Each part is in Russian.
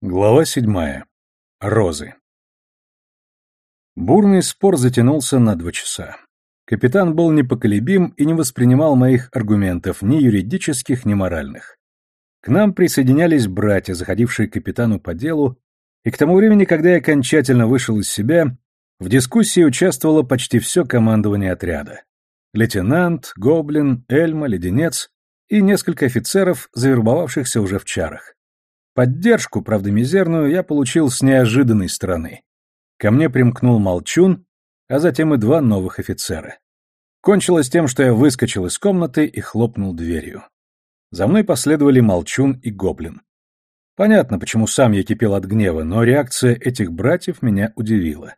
Глава седьмая. Розы. Бурный спор затянулся на два часа. Капитан был непоколебим и не воспринимал моих аргументов, ни юридических, ни моральных. К нам присоединялись братья, заходившие к капитану по делу, и к тому времени, когда я окончательно вышел из себя, в дискуссии участвовало почти все командование отряда. Лейтенант, Гоблин, Эльма, Леденец и несколько офицеров, завербовавшихся уже в чарах. Поддержку, правда мизерную, я получил с неожиданной стороны. Ко мне примкнул Молчун, а затем и два новых офицера. Кончилось тем, что я выскочил из комнаты и хлопнул дверью. За мной последовали Молчун и Гоблин. Понятно, почему сам я кипел от гнева, но реакция этих братьев меня удивила.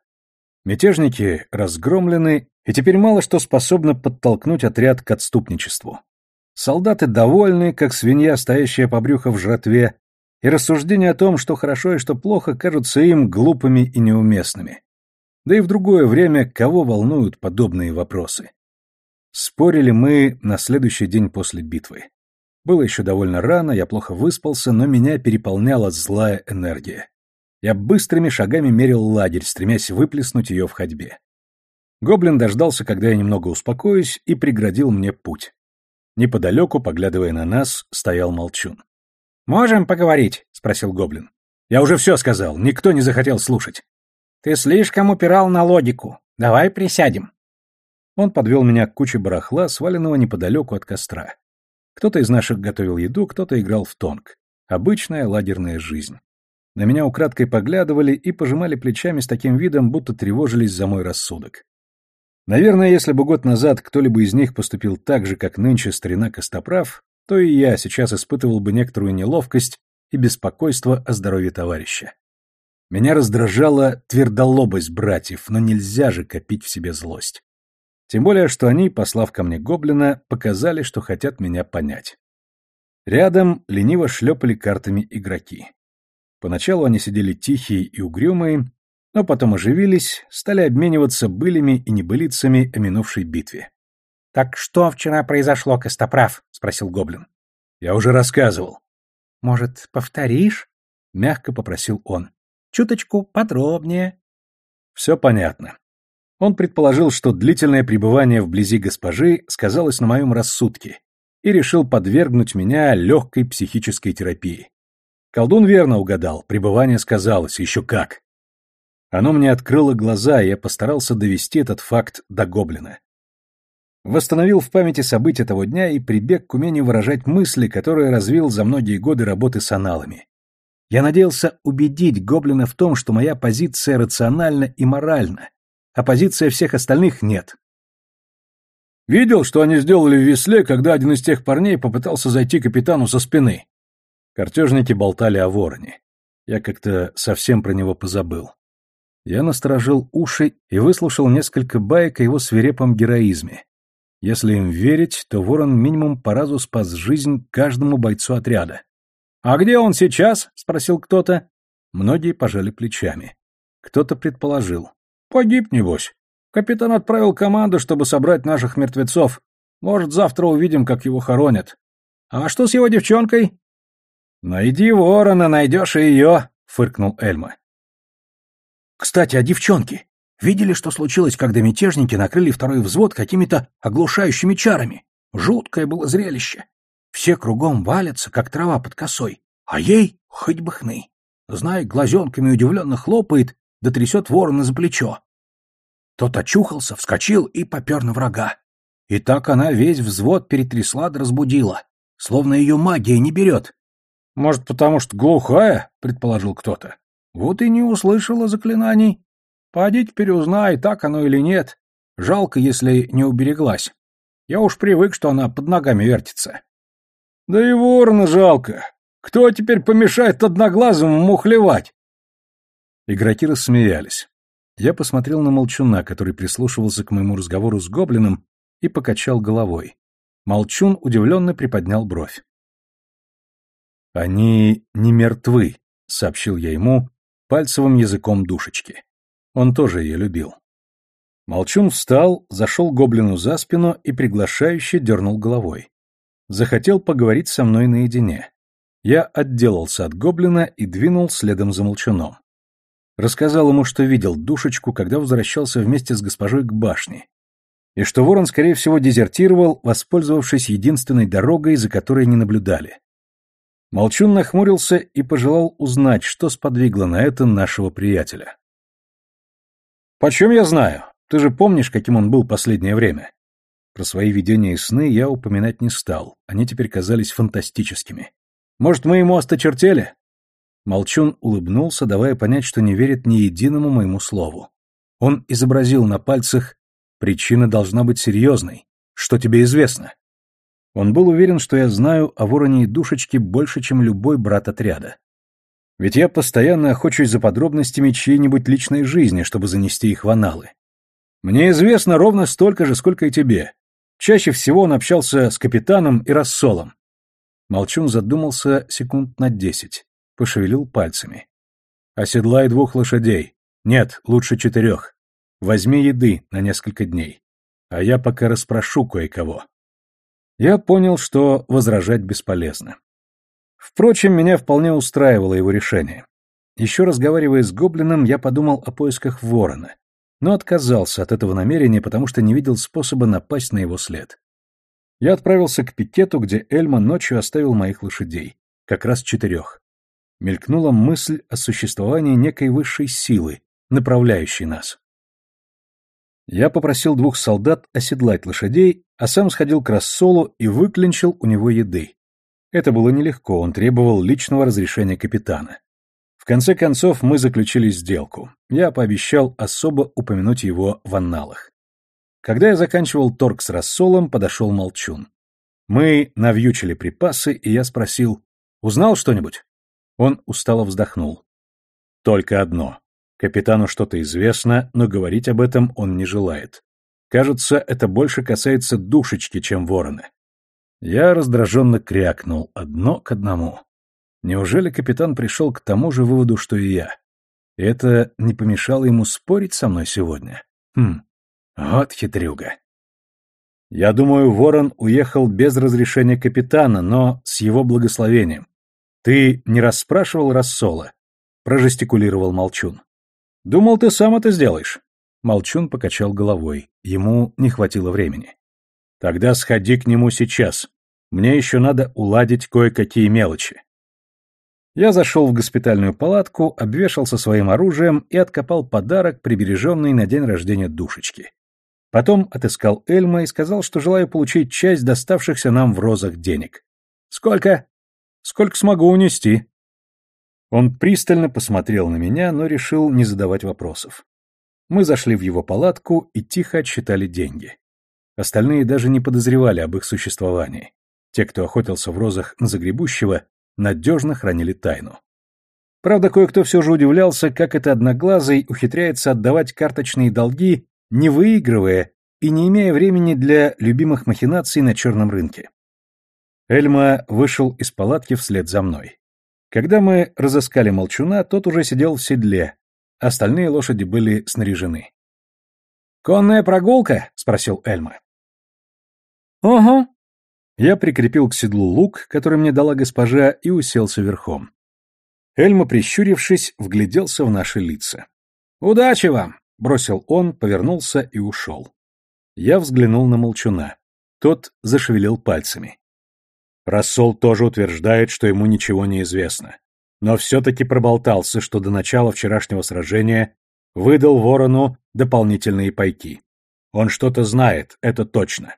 Мятежники разгромлены, и теперь мало что способно подтолкнуть отряд к отступничеству. Солдаты довольны, как свинья, стоящая по брюху в жратве, и рассуждения о том, что хорошо и что плохо, кажутся им глупыми и неуместными. Да и в другое время кого волнуют подобные вопросы? Спорили мы на следующий день после битвы. Было еще довольно рано, я плохо выспался, но меня переполняла злая энергия. Я быстрыми шагами мерил лагерь, стремясь выплеснуть ее в ходьбе. Гоблин дождался, когда я немного успокоюсь, и преградил мне путь. Неподалеку, поглядывая на нас, стоял молчун. «Можем поговорить?» — спросил Гоблин. «Я уже все сказал, никто не захотел слушать». «Ты слишком упирал на логику. Давай присядем». Он подвел меня к куче барахла, сваленного неподалеку от костра. Кто-то из наших готовил еду, кто-то играл в тонг. Обычная лагерная жизнь. На меня украдкой поглядывали и пожимали плечами с таким видом, будто тревожились за мой рассудок. Наверное, если бы год назад кто-либо из них поступил так же, как нынче старина Костоправ, то и я сейчас испытывал бы некоторую неловкость и беспокойство о здоровье товарища. Меня раздражала твердолобость братьев, но нельзя же копить в себе злость. Тем более, что они, послав ко мне гоблина, показали, что хотят меня понять. Рядом лениво шлепали картами игроки. Поначалу они сидели тихие и угрюмые, но потом оживились, стали обмениваться былями и небылицами о минувшей битве. «Так что вчера произошло, Костоправ?» — спросил Гоблин. «Я уже рассказывал». «Может, повторишь?» — мягко попросил он. «Чуточку подробнее». «Все понятно». Он предположил, что длительное пребывание вблизи госпожи сказалось на моем рассудке, и решил подвергнуть меня легкой психической терапии. Колдун верно угадал, пребывание сказалось, еще как. Оно мне открыло глаза, и я постарался довести этот факт до гоблина. Восстановил в памяти события того дня и прибег к умению выражать мысли, которые развил за многие годы работы с аналами. Я надеялся убедить гоблина в том, что моя позиция рациональна и моральна, а позиция всех остальных нет. Видел, что они сделали в весле, когда один из тех парней попытался зайти капитану со спины. Картежники болтали о вороне. Я как-то совсем про него позабыл. Я насторожил уши и выслушал несколько баек о его свирепом героизме, если им верить, то Ворон минимум по разу спас жизнь каждому бойцу отряда. «А где он сейчас?» — спросил кто-то. Многие пожали плечами. Кто-то предположил. «Погиб, небось. Капитан отправил команду, чтобы собрать наших мертвецов. Может, завтра увидим, как его хоронят. А что с его девчонкой?» «Найди ворона, найдешь и ее», — фыркнул Эльма. «Кстати, о девчонке. Видели, что случилось, когда мятежники накрыли второй взвод какими-то оглушающими чарами? Жуткое было зрелище. Все кругом валятся, как трава под косой, а ей хоть бы хны. Знай, глазенками удивленно хлопает, да трясет ворона за плечо. Тот очухался, вскочил и попер на врага. И так она весь взвод перетрясла да разбудила, словно ее магия не берет. — Может, потому что глухая? — предположил кто-то. — Вот и не услышала заклинаний. Поди теперь узнай, так оно или нет. Жалко, если не убереглась. Я уж привык, что она под ногами вертится. Да и ворона жалко. Кто теперь помешает одноглазому мухлевать? Игроки рассмеялись. Я посмотрел на Молчуна, который прислушивался к моему разговору с гоблином, и покачал головой. Молчун удивленно приподнял бровь. «Они не мертвы», — сообщил я ему пальцевым языком душечки. Он тоже ее любил. Молчун встал, зашел гоблину за спину и приглашающе дернул головой. Захотел поговорить со мной наедине. Я отделался от гоблина и двинул следом за молчуном. Рассказал ему, что видел душечку, когда возвращался вместе с госпожой к башне, и что ворон, скорее всего, дезертировал, воспользовавшись единственной дорогой, за которой не наблюдали. Молчун нахмурился и пожелал узнать, что сподвигло на это нашего приятеля. «Почем я знаю? Ты же помнишь, каким он был последнее время?» Про свои видения и сны я упоминать не стал, они теперь казались фантастическими. «Может, мы ему осточертели?» Молчун улыбнулся, давая понять, что не верит ни единому моему слову. Он изобразил на пальцах «Причина должна быть серьезной. Что тебе известно?» Он был уверен, что я знаю о вороне и душечке больше, чем любой брат отряда. Ведь я постоянно охочусь за подробностями чьей-нибудь личной жизни, чтобы занести их в аналы. Мне известно ровно столько же, сколько и тебе. Чаще всего он общался с капитаном и рассолом. Молчун задумался секунд на десять, пошевелил пальцами. Оседлай двух лошадей. Нет, лучше четырех. Возьми еды на несколько дней. А я пока расспрошу кое-кого. Я понял, что возражать бесполезно. Впрочем, меня вполне устраивало его решение. Еще разговаривая с гоблином, я подумал о поисках ворона, но отказался от этого намерения, потому что не видел способа напасть на его след. Я отправился к пикету, где Эльма ночью оставил моих лошадей, как раз четырех. Мелькнула мысль о существовании некой высшей силы, направляющей нас. Я попросил двух солдат оседлать лошадей, а сам сходил к рассолу и выклинчил у него еды. Это было нелегко, он требовал личного разрешения капитана. В конце концов мы заключили сделку. Я пообещал особо упомянуть его в анналах. Когда я заканчивал торг с рассолом, подошел Молчун. Мы навьючили припасы, и я спросил, «Узнал что-нибудь?» Он устало вздохнул. «Только одно. Капитану что-то известно, но говорить об этом он не желает. Кажется, это больше касается душечки, чем ворона. Я раздраженно крякнул, одно к одному. Неужели капитан пришел к тому же выводу, что и я? Это не помешало ему спорить со мной сегодня? Хм, вот хитрюга. Я думаю, ворон уехал без разрешения капитана, но с его благословением. Ты не расспрашивал Рассола? Прожестикулировал Молчун. Думал, ты сам это сделаешь. Молчун покачал головой. Ему не хватило времени. Тогда сходи к нему сейчас. Мне еще надо уладить кое-какие мелочи. Я зашел в госпитальную палатку, обвешался своим оружием и откопал подарок, прибереженный на день рождения душечки. Потом отыскал Эльма и сказал, что желаю получить часть доставшихся нам в розах денег. «Сколько?» «Сколько смогу унести?» Он пристально посмотрел на меня, но решил не задавать вопросов. Мы зашли в его палатку и тихо отсчитали деньги. Остальные даже не подозревали об их существовании. Те, кто охотился в розах на загребущего, надежно хранили тайну. Правда, кое-кто все же удивлялся, как это одноглазый ухитряется отдавать карточные долги, не выигрывая и не имея времени для любимых махинаций на черном рынке. Эльма вышел из палатки вслед за мной. Когда мы разыскали молчуна, тот уже сидел в седле, остальные лошади были снаряжены. «Конная прогулка?» — спросил Эльма. «Ого». Я прикрепил к седлу лук, который мне дала госпожа, и уселся верхом. Эльма, прищурившись, вгляделся в наши лица. «Удачи вам!» — бросил он, повернулся и ушел. Я взглянул на молчуна. Тот зашевелил пальцами. Рассол тоже утверждает, что ему ничего не известно. Но все-таки проболтался, что до начала вчерашнего сражения выдал ворону дополнительные пайки. Он что-то знает, это точно.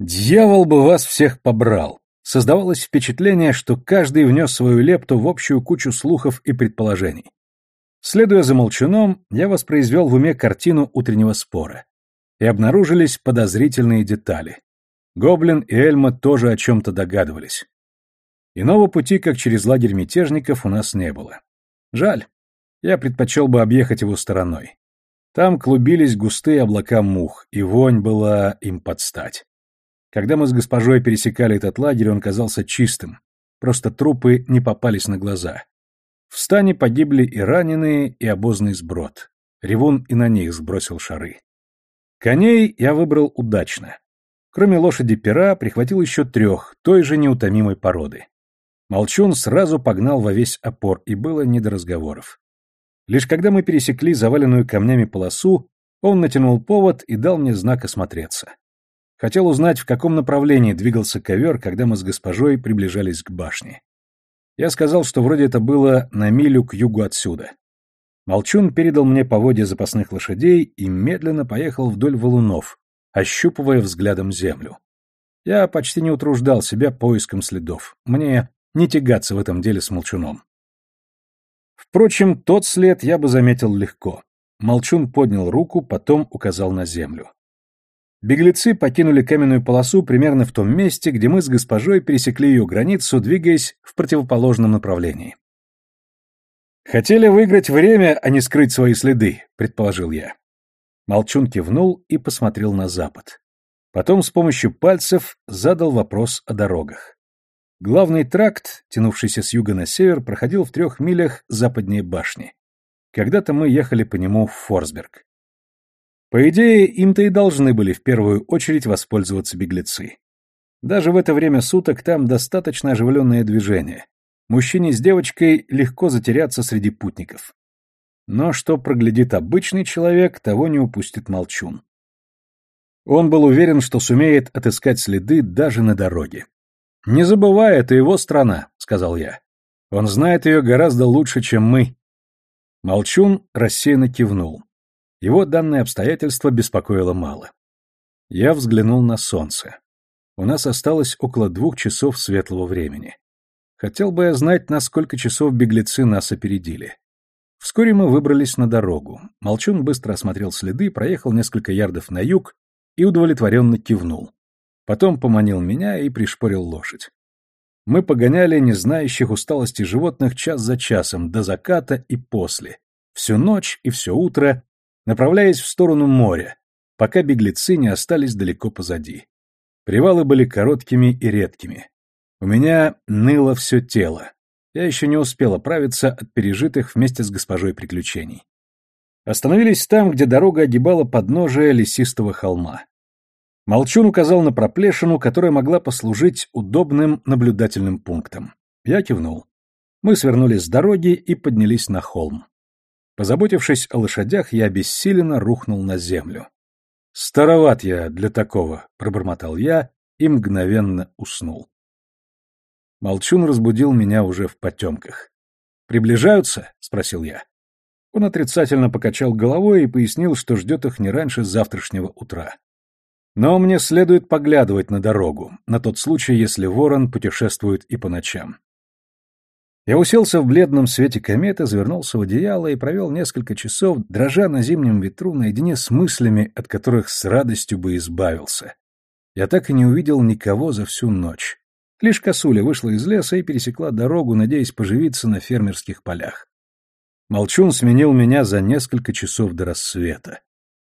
Дьявол бы вас всех побрал. Создавалось впечатление, что каждый внес свою лепту в общую кучу слухов и предположений. Следуя за молчуном, я воспроизвел в уме картину утреннего спора. И обнаружились подозрительные детали. Гоблин и Эльма тоже о чем-то догадывались. Иного пути, как через лагерь мятежников, у нас не было. Жаль. Я предпочел бы объехать его стороной. Там клубились густые облака мух, и вонь была им под стать. Когда мы с госпожой пересекали этот лагерь, он казался чистым. Просто трупы не попались на глаза. В стане погибли и раненые, и обозный сброд. Ревун и на них сбросил шары. Коней я выбрал удачно. Кроме лошади пера, прихватил еще трех, той же неутомимой породы. Молчун сразу погнал во весь опор, и было не до разговоров. Лишь когда мы пересекли заваленную камнями полосу, он натянул повод и дал мне знак осмотреться. Хотел узнать, в каком направлении двигался ковер, когда мы с госпожой приближались к башне. Я сказал, что вроде это было на милю к югу отсюда. Молчун передал мне поводья запасных лошадей и медленно поехал вдоль валунов, ощупывая взглядом землю. Я почти не утруждал себя поиском следов. Мне не тягаться в этом деле с Молчуном. Впрочем, тот след я бы заметил легко. Молчун поднял руку, потом указал на землю. Беглецы покинули каменную полосу примерно в том месте, где мы с госпожой пересекли ее границу, двигаясь в противоположном направлении. «Хотели выиграть время, а не скрыть свои следы», — предположил я. Молчун кивнул и посмотрел на запад. Потом с помощью пальцев задал вопрос о дорогах. Главный тракт, тянувшийся с юга на север, проходил в трех милях западнее башни. Когда-то мы ехали по нему в Форсберг. По идее, им-то и должны были в первую очередь воспользоваться беглецы. Даже в это время суток там достаточно оживленное движение. Мужчине с девочкой легко затеряться среди путников. Но что проглядит обычный человек, того не упустит молчун. Он был уверен, что сумеет отыскать следы даже на дороге. «Не забывай, это его страна», — сказал я. «Он знает ее гораздо лучше, чем мы». Молчун рассеянно кивнул. Его данное обстоятельство беспокоило мало. Я взглянул на солнце. У нас осталось около двух часов светлого времени. Хотел бы я знать, на сколько часов беглецы нас опередили. Вскоре мы выбрались на дорогу. Молчун быстро осмотрел следы, проехал несколько ярдов на юг и удовлетворенно кивнул. Потом поманил меня и пришпорил лошадь. Мы погоняли не знающих усталости животных час за часом, до заката и после, всю ночь и все утро, направляясь в сторону моря, пока беглецы не остались далеко позади. Привалы были короткими и редкими. У меня ныло все тело. Я еще не успел оправиться от пережитых вместе с госпожой приключений. Остановились там, где дорога огибала подножие лесистого холма. Молчун указал на проплешину, которая могла послужить удобным наблюдательным пунктом. Я кивнул. Мы свернули с дороги и поднялись на холм. Позаботившись о лошадях, я бессиленно рухнул на землю. «Староват я для такого», — пробормотал я и мгновенно уснул. Молчун разбудил меня уже в потемках. «Приближаются?» — спросил я. Он отрицательно покачал головой и пояснил, что ждет их не раньше завтрашнего утра. Но мне следует поглядывать на дорогу, на тот случай, если ворон путешествует и по ночам. Я уселся в бледном свете кометы, завернулся в одеяло и провел несколько часов, дрожа на зимнем ветру наедине с мыслями, от которых с радостью бы избавился. Я так и не увидел никого за всю ночь. Лишь косуля вышла из леса и пересекла дорогу, надеясь поживиться на фермерских полях. Молчун сменил меня за несколько часов до рассвета.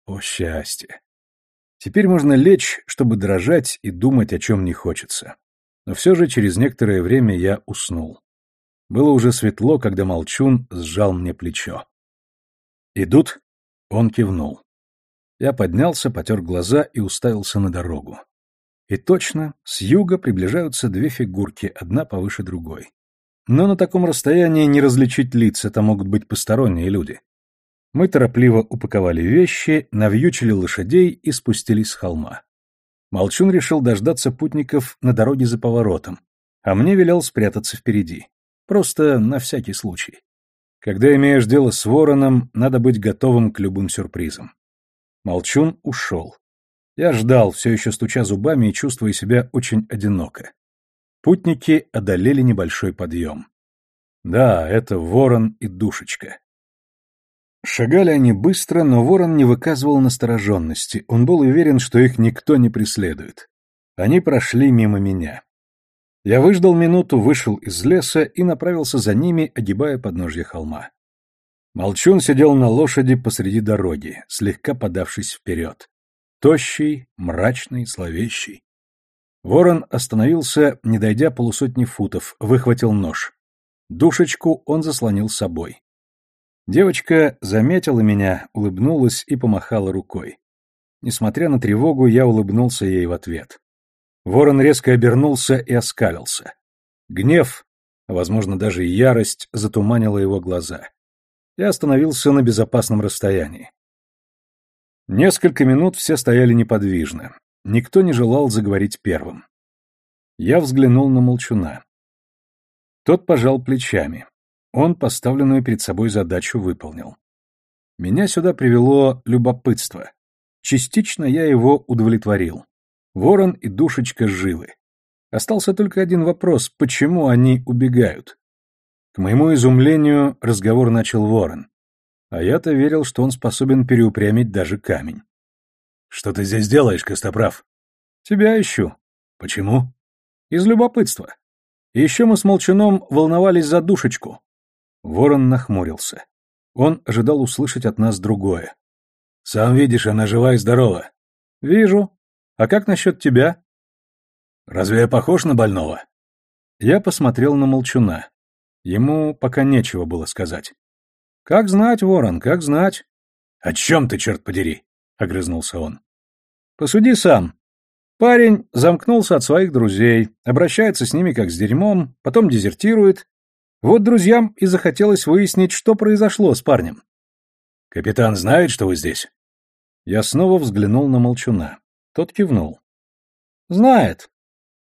О, счастье! Теперь можно лечь, чтобы дрожать и думать, о чем не хочется. Но все же через некоторое время я уснул. Было уже светло, когда Молчун сжал мне плечо. «Идут?» Он кивнул. Я поднялся, потер глаза и уставился на дорогу. И точно, с юга приближаются две фигурки, одна повыше другой. Но на таком расстоянии не различить лиц, это могут быть посторонние люди. Мы торопливо упаковали вещи, навьючили лошадей и спустились с холма. Молчун решил дождаться путников на дороге за поворотом, а мне велел спрятаться впереди. Просто на всякий случай. Когда имеешь дело с вороном, надо быть готовым к любым сюрпризам. Молчун ушел. Я ждал, все еще стуча зубами и чувствуя себя очень одиноко. Путники одолели небольшой подъем. Да, это ворон и душечка. Шагали они быстро, но ворон не выказывал настороженности, он был уверен, что их никто не преследует. Они прошли мимо меня. Я выждал минуту, вышел из леса и направился за ними, огибая подножье холма. Молчун сидел на лошади посреди дороги, слегка подавшись вперед. Тощий, мрачный, зловещий. Ворон остановился, не дойдя полусотни футов, выхватил нож. Душечку он заслонил собой. Девочка заметила меня, улыбнулась и помахала рукой. Несмотря на тревогу, я улыбнулся ей в ответ. Ворон резко обернулся и оскалился. Гнев, возможно, даже ярость затуманила его глаза. Я остановился на безопасном расстоянии. Несколько минут все стояли неподвижно. Никто не желал заговорить первым. Я взглянул на Молчуна. Тот пожал плечами. Он поставленную перед собой задачу выполнил. Меня сюда привело любопытство. Частично я его удовлетворил. Ворон и душечка живы. Остался только один вопрос, почему они убегают? К моему изумлению разговор начал Ворон. А я-то верил, что он способен переупрямить даже камень. «Что ты здесь делаешь, Костоправ?» «Тебя ищу». «Почему?» «Из любопытства. еще мы с Молчаном волновались за душечку». Ворон нахмурился. Он ожидал услышать от нас другое. «Сам видишь, она жива и здорова». «Вижу. А как насчет тебя?» «Разве я похож на больного?» Я посмотрел на Молчуна. Ему пока нечего было сказать. «Как знать, ворон, как знать?» «О чем ты, черт подери?» — огрызнулся он. «Посуди сам. Парень замкнулся от своих друзей, обращается с ними как с дерьмом, потом дезертирует. Вот друзьям и захотелось выяснить, что произошло с парнем». «Капитан знает, что вы здесь?» Я снова взглянул на Молчуна. Тот кивнул. «Знает.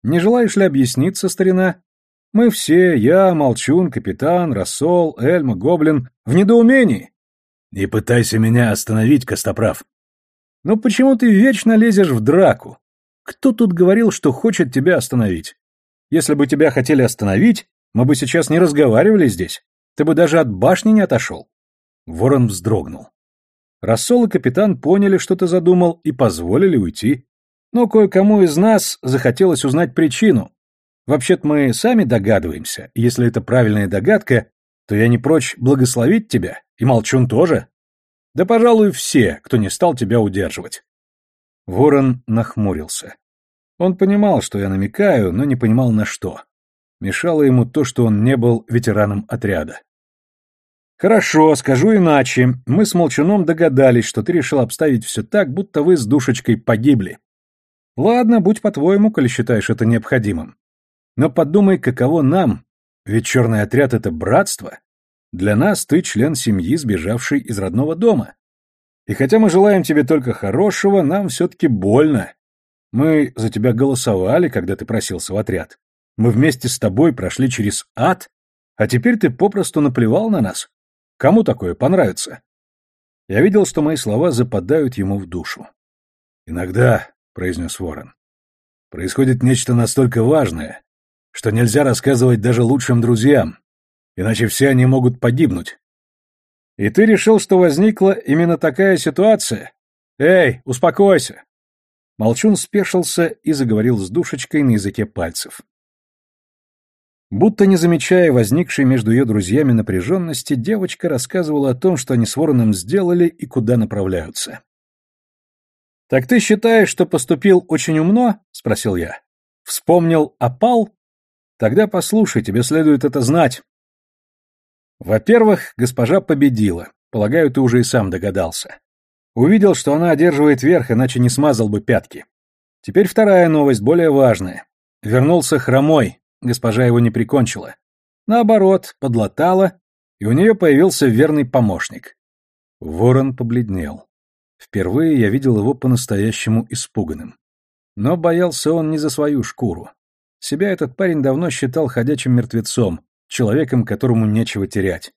Не желаешь ли объясниться, старина? Мы все, я, Молчун, капитан, Рассол, Эльма, Гоблин, в недоумении. Не пытайся меня остановить, Костоправ. Но почему ты вечно лезешь в драку? Кто тут говорил, что хочет тебя остановить? Если бы тебя хотели остановить, мы бы сейчас не разговаривали здесь. Ты бы даже от башни не отошел. Ворон вздрогнул. Рассол и капитан поняли, что ты задумал, и позволили уйти. Но кое-кому из нас захотелось узнать причину, Вообще-то мы сами догадываемся. Если это правильная догадка, то я не прочь благословить тебя, и Молчун тоже. Да, пожалуй, все, кто не стал тебя удерживать. Ворон нахмурился. Он понимал, что я намекаю, но не понимал на что. Мешало ему то, что он не был ветераном отряда. «Хорошо, скажу иначе. Мы с Молчуном догадались, что ты решил обставить все так, будто вы с душечкой погибли. Ладно, будь по-твоему, коли считаешь это необходимым. Но подумай, каково нам, ведь черный отряд — это братство. Для нас ты член семьи, сбежавший из родного дома. И хотя мы желаем тебе только хорошего, нам все-таки больно. Мы за тебя голосовали, когда ты просился в отряд. Мы вместе с тобой прошли через ад, а теперь ты попросту наплевал на нас. Кому такое понравится? Я видел, что мои слова западают ему в душу. «Иногда», — произнес Ворон, — «происходит нечто настолько важное, что нельзя рассказывать даже лучшим друзьям, иначе все они могут погибнуть. И ты решил, что возникла именно такая ситуация? Эй, успокойся. Молчун спешился и заговорил с душечкой на языке пальцев. Будто не замечая возникшей между ее друзьями напряженности, девочка рассказывала о том, что они с Вороном сделали и куда направляются. «Так ты считаешь, что поступил очень умно?» — спросил я. «Вспомнил опал Тогда послушай, тебе следует это знать. Во-первых, госпожа победила. Полагаю, ты уже и сам догадался. Увидел, что она одерживает верх, иначе не смазал бы пятки. Теперь вторая новость, более важная. Вернулся хромой, госпожа его не прикончила. Наоборот, подлатала, и у нее появился верный помощник. Ворон побледнел. Впервые я видел его по-настоящему испуганным. Но боялся он не за свою шкуру. Себя этот парень давно считал ходячим мертвецом, человеком, которому нечего терять.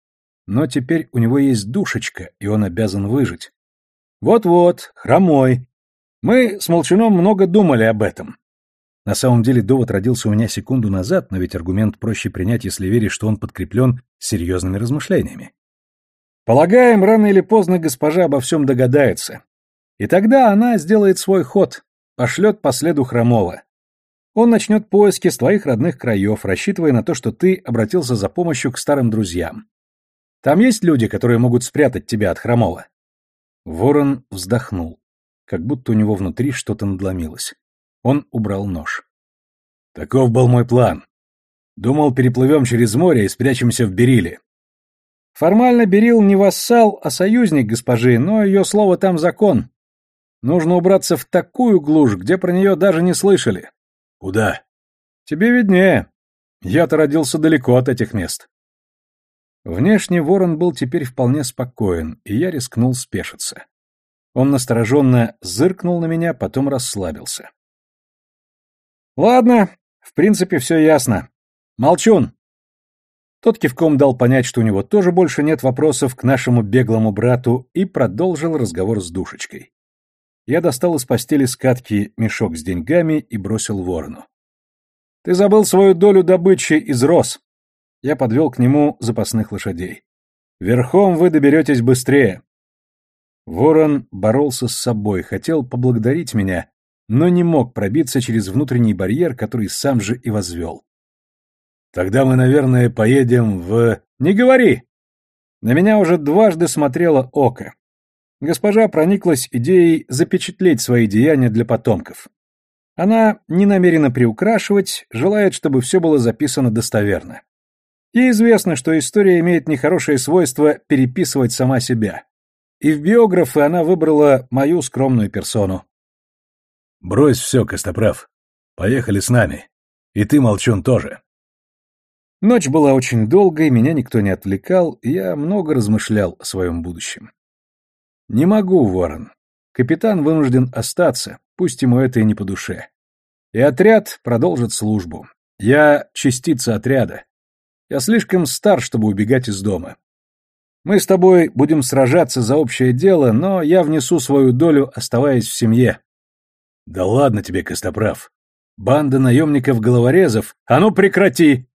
Но теперь у него есть душечка, и он обязан выжить. Вот-вот, хромой. Мы с Молчуном много думали об этом. На самом деле довод родился у меня секунду назад, но ведь аргумент проще принять, если веришь, что он подкреплен серьезными размышлениями. Полагаем, рано или поздно госпожа обо всем догадается. И тогда она сделает свой ход, пошлет по следу Хромова. Он начнет поиски с твоих родных краев, рассчитывая на то, что ты обратился за помощью к старым друзьям. Там есть люди, которые могут спрятать тебя от Хромова?» Ворон вздохнул, как будто у него внутри что-то надломилось. Он убрал нож. «Таков был мой план. Думал, переплывем через море и спрячемся в Бериле». «Формально Берил не вассал, а союзник госпожи, но ее слово там закон. Нужно убраться в такую глушь, где про нее даже не слышали. Куда? Тебе виднее. Я-то родился далеко от этих мест. Внешне ворон был теперь вполне спокоен, и я рискнул спешиться. Он настороженно зыркнул на меня, потом расслабился. «Ладно, в принципе, все ясно. Молчун!» Тот кивком дал понять, что у него тоже больше нет вопросов к нашему беглому брату, и продолжил разговор с душечкой. Я достал из постели скатки мешок с деньгами и бросил ворону. «Ты забыл свою долю добычи из роз!» Я подвел к нему запасных лошадей. «Верхом вы доберетесь быстрее!» Ворон боролся с собой, хотел поблагодарить меня, но не мог пробиться через внутренний барьер, который сам же и возвел. «Тогда мы, наверное, поедем в...» «Не говори!» На меня уже дважды смотрело око. Госпожа прониклась идеей запечатлеть свои деяния для потомков. Она не намерена приукрашивать, желает, чтобы все было записано достоверно. Ей известно, что история имеет нехорошее свойство переписывать сама себя. И в биографы она выбрала мою скромную персону. «Брось все, Костоправ. Поехали с нами. И ты, Молчун, тоже». Ночь была очень долгой, меня никто не отвлекал, и я много размышлял о своем будущем. Не могу, Ворон. Капитан вынужден остаться, пусть ему это и не по душе. И отряд продолжит службу. Я частица отряда. Я слишком стар, чтобы убегать из дома. Мы с тобой будем сражаться за общее дело, но я внесу свою долю, оставаясь в семье. Да ладно тебе, Костоправ. Банда наемников-головорезов. А ну прекрати!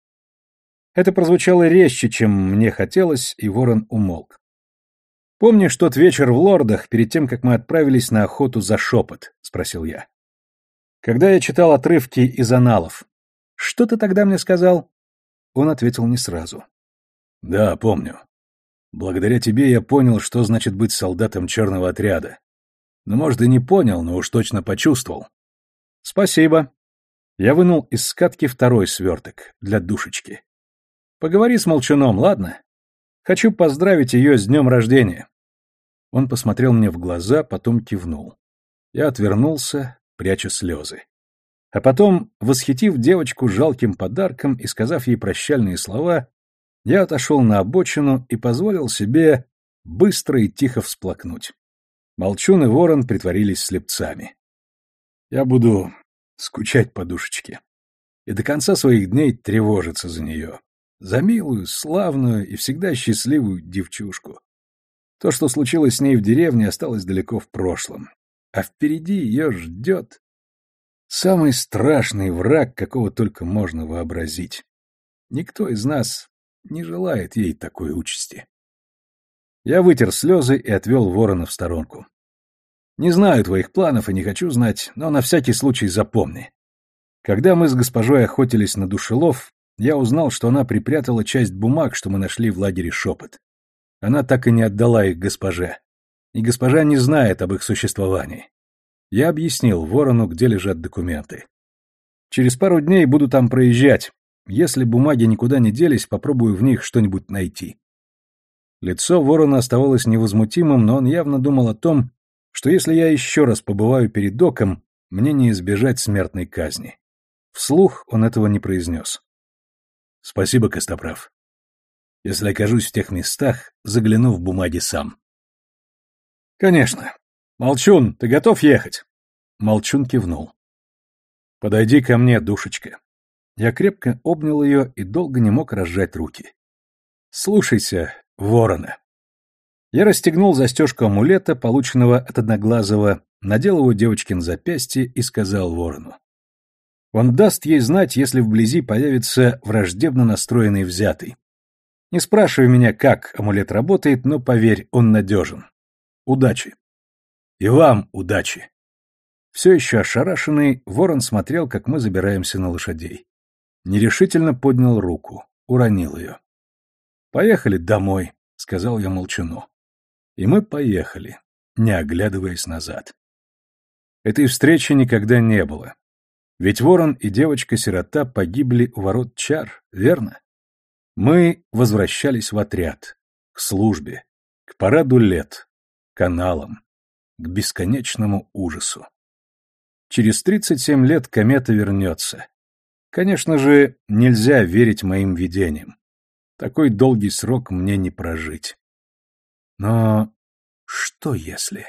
Это прозвучало резче, чем мне хотелось, и ворон умолк. «Помнишь тот вечер в Лордах, перед тем, как мы отправились на охоту за шепот?» — спросил я. «Когда я читал отрывки из аналов. Что ты тогда мне сказал?» Он ответил не сразу. «Да, помню. Благодаря тебе я понял, что значит быть солдатом черного отряда. Ну, может, и не понял, но уж точно почувствовал». «Спасибо». Я вынул из скатки второй сверток для душечки. «Поговори с молчуном, ладно? Хочу поздравить ее с днем рождения». Он посмотрел мне в глаза, потом кивнул. Я отвернулся, пряча слезы. А потом, восхитив девочку жалким подарком и сказав ей прощальные слова, я отошел на обочину и позволил себе быстро и тихо всплакнуть. Молчун и ворон притворились слепцами. Я буду скучать по душечке и до конца своих дней тревожиться за нее, за милую, славную и всегда счастливую девчушку. То, что случилось с ней в деревне, осталось далеко в прошлом, а впереди ее ждет Самый страшный враг, какого только можно вообразить. Никто из нас не желает ей такой участи. Я вытер слезы и отвел ворона в сторонку. Не знаю твоих планов и не хочу знать, но на всякий случай запомни. Когда мы с госпожой охотились на душелов, я узнал, что она припрятала часть бумаг, что мы нашли в лагере Шепот. Она так и не отдала их госпоже. И госпожа не знает об их существовании. Я объяснил Ворону, где лежат документы. Через пару дней буду там проезжать. Если бумаги никуда не делись, попробую в них что-нибудь найти. Лицо Ворона оставалось невозмутимым, но он явно думал о том, что если я еще раз побываю перед доком, мне не избежать смертной казни. Вслух он этого не произнес. Спасибо, Костоправ. Если окажусь в тех местах, загляну в бумаги сам. Конечно. «Молчун, ты готов ехать?» Молчун кивнул. «Подойди ко мне, душечка». Я крепко обнял ее и долго не мог разжать руки. «Слушайся, ворона». Я расстегнул застежку амулета, полученного от Одноглазого, надел его девочке на запястье и сказал ворону. Он даст ей знать, если вблизи появится враждебно настроенный взятый. Не спрашивай меня, как амулет работает, но поверь, он надежен. Удачи. И вам удачи. Все еще ошарашенный, ворон смотрел, как мы забираемся на лошадей. Нерешительно поднял руку, уронил ее. «Поехали домой», — сказал я молчану. И мы поехали, не оглядываясь назад. Этой встречи никогда не было. Ведь ворон и девочка-сирота погибли у ворот чар, верно? Мы возвращались в отряд, к службе, к параду лет, каналам, к бесконечному ужасу. Через 37 лет комета вернется. Конечно же, нельзя верить моим видениям. Такой долгий срок мне не прожить. Но что если...